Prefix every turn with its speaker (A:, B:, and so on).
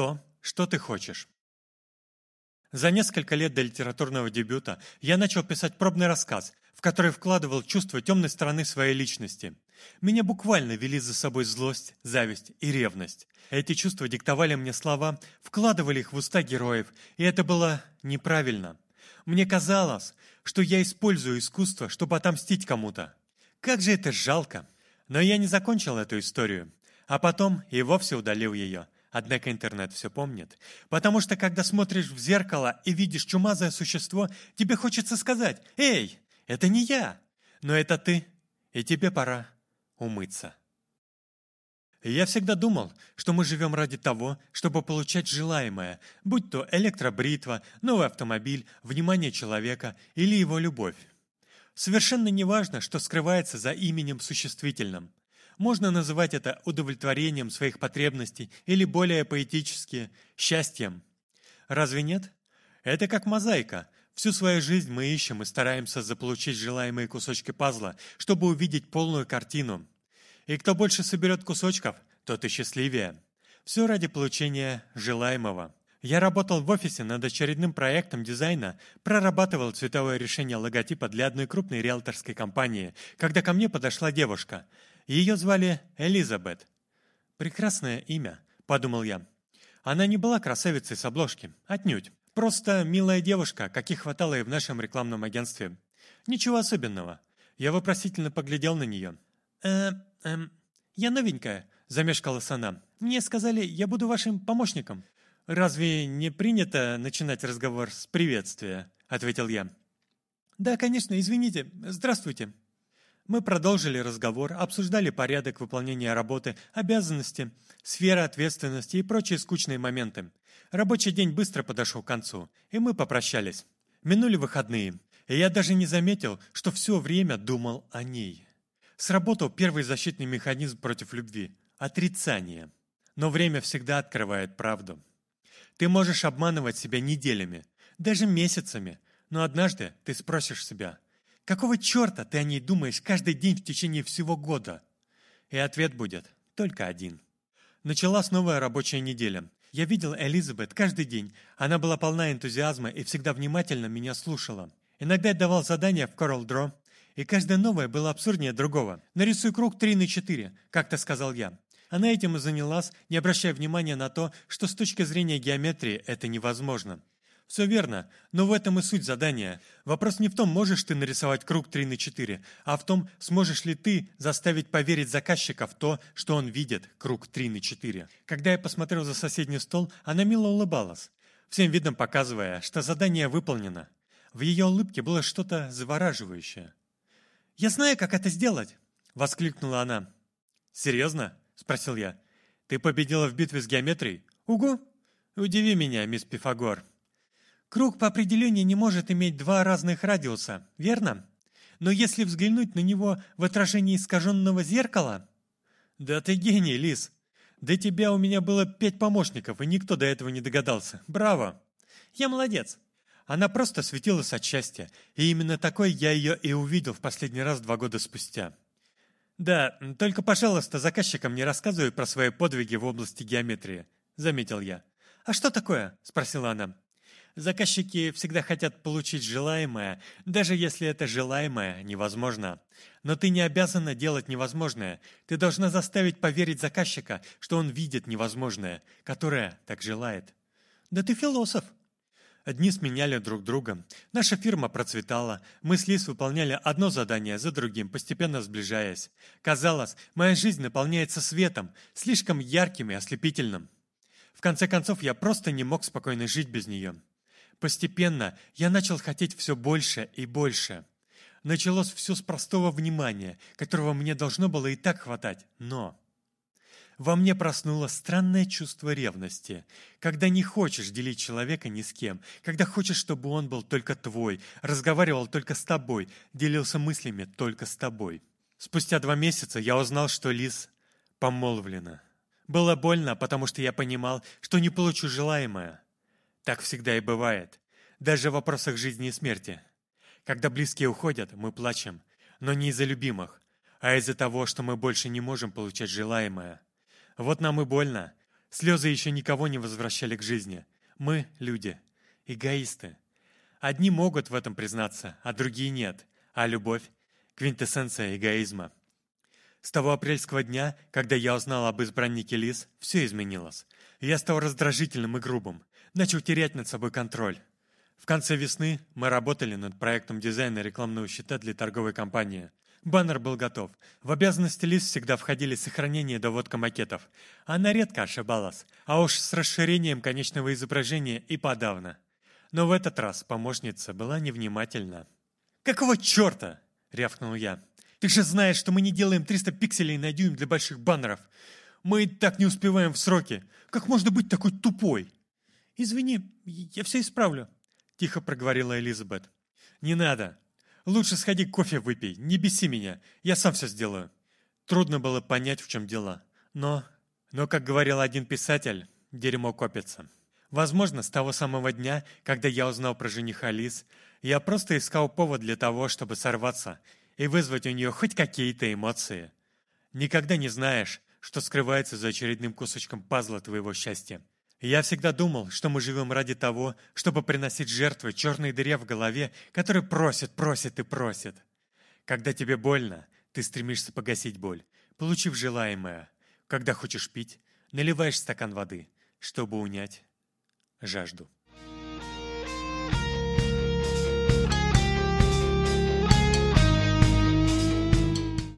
A: то, что ты хочешь. За несколько лет до литературного дебюта я начал писать пробный рассказ, в который вкладывал чувство темной стороны своей личности. Меня буквально вели за собой злость, зависть и ревность. Эти чувства диктовали мне слова, вкладывали их в уста героев, и это было неправильно. Мне казалось, что я использую искусство, чтобы отомстить кому-то. Как же это жалко! Но я не закончил эту историю, а потом и вовсе удалил ее – Однако интернет все помнит. Потому что, когда смотришь в зеркало и видишь чумазое существо, тебе хочется сказать «Эй, это не я, но это ты, и тебе пора умыться». я всегда думал, что мы живем ради того, чтобы получать желаемое, будь то электробритва, новый автомобиль, внимание человека или его любовь. Совершенно неважно, что скрывается за именем существительным. Можно называть это удовлетворением своих потребностей или более поэтически – счастьем. Разве нет? Это как мозаика. Всю свою жизнь мы ищем и стараемся заполучить желаемые кусочки пазла, чтобы увидеть полную картину. И кто больше соберет кусочков, тот и счастливее. Все ради получения желаемого. Я работал в офисе над очередным проектом дизайна, прорабатывал цветовое решение логотипа для одной крупной риэлторской компании, когда ко мне подошла девушка – ее звали Элизабет. «Прекрасное имя», — подумал я. Она не была красавицей с обложки, отнюдь. Просто милая девушка, каких хватало и в нашем рекламном агентстве. Ничего особенного. Я вопросительно поглядел на нее. «Э, эм, я новенькая», — замешкалась она. «Мне сказали, я буду вашим помощником». «Разве не принято начинать разговор с приветствия?» — ответил я. «Да, конечно, извините. Здравствуйте». Мы продолжили разговор, обсуждали порядок выполнения работы, обязанности, сфера ответственности и прочие скучные моменты. Рабочий день быстро подошел к концу, и мы попрощались. Минули выходные, и я даже не заметил, что все время думал о ней. Сработал первый защитный механизм против любви – отрицание. Но время всегда открывает правду. Ты можешь обманывать себя неделями, даже месяцами, но однажды ты спросишь себя – Какого черта ты о ней думаешь каждый день в течение всего года? И ответ будет только один. Началась новая рабочая неделя. Я видел Элизабет каждый день. Она была полна энтузиазма и всегда внимательно меня слушала. Иногда я давал задания в Coral Draw, и каждое новое было абсурднее другого. «Нарисуй круг 3 на 4», как-то сказал я. Она этим и занялась, не обращая внимания на то, что с точки зрения геометрии это невозможно. Все верно, но в этом и суть задания. Вопрос не в том, можешь ты нарисовать круг 3 на 4, а в том, сможешь ли ты заставить поверить заказчика в то, что он видит круг 3 на 4. Когда я посмотрел за соседний стол, она мило улыбалась, всем видом показывая, что задание выполнено. В ее улыбке было что-то завораживающее. «Я знаю, как это сделать!» — воскликнула она. «Серьезно?» — спросил я. «Ты победила в битве с геометрией?» «Угу!» «Удиви меня, мисс Пифагор!» Круг по определению не может иметь два разных радиуса, верно? Но если взглянуть на него в отражении искаженного зеркала... Да ты гений, Лис. До тебя у меня было пять помощников, и никто до этого не догадался. Браво! Я молодец. Она просто светилась от счастья, и именно такой я ее и увидел в последний раз два года спустя. «Да, только, пожалуйста, заказчикам не рассказывай про свои подвиги в области геометрии», — заметил я. «А что такое?» — спросила она. Заказчики всегда хотят получить желаемое, даже если это желаемое невозможно. Но ты не обязана делать невозможное. Ты должна заставить поверить заказчика, что он видит невозможное, которое так желает. Да ты философ. Дни сменяли друг друга. Наша фирма процветала. Мы с Лис выполняли одно задание за другим, постепенно сближаясь. Казалось, моя жизнь наполняется светом, слишком ярким и ослепительным. В конце концов, я просто не мог спокойно жить без нее. Постепенно я начал хотеть все больше и больше. Началось все с простого внимания, которого мне должно было и так хватать, но... Во мне проснулось странное чувство ревности, когда не хочешь делить человека ни с кем, когда хочешь, чтобы он был только твой, разговаривал только с тобой, делился мыслями только с тобой. Спустя два месяца я узнал, что Лиз помолвлена. Было больно, потому что я понимал, что не получу желаемое. Так всегда и бывает. Даже в вопросах жизни и смерти. Когда близкие уходят, мы плачем. Но не из-за любимых, а из-за того, что мы больше не можем получать желаемое. Вот нам и больно. Слезы еще никого не возвращали к жизни. Мы – люди. Эгоисты. Одни могут в этом признаться, а другие нет. А любовь – квинтэссенция эгоизма. С того апрельского дня, когда я узнал об избраннике Лис, все изменилось. Я стал раздражительным и грубым, начал терять над собой контроль. В конце весны мы работали над проектом дизайна рекламного щита для торговой компании. Баннер был готов. В обязанности Лис всегда входили сохранение и доводка макетов. Она редко ошибалась, а уж с расширением конечного изображения и подавно. Но в этот раз помощница была невнимательна. «Какого черта?» — рявкнул я. «Ты же знаешь, что мы не делаем 300 пикселей на дюйм для больших баннеров. Мы так не успеваем в сроки. Как можно быть такой тупой?» «Извини, я все исправлю», — тихо проговорила Элизабет. «Не надо. Лучше сходи кофе выпей, не беси меня, я сам все сделаю». Трудно было понять, в чем дело. Но, но, как говорил один писатель, дерьмо копится. Возможно, с того самого дня, когда я узнал про жениха Лиз, я просто искал повод для того, чтобы сорваться и вызвать у нее хоть какие-то эмоции. Никогда не знаешь, что скрывается за очередным кусочком пазла твоего счастья. Я всегда думал, что мы живем ради того, чтобы приносить жертвы черной дыре в голове, которая просит, просит и просит. Когда тебе больно, ты стремишься погасить боль, получив желаемое. Когда хочешь пить, наливаешь стакан воды, чтобы унять жажду.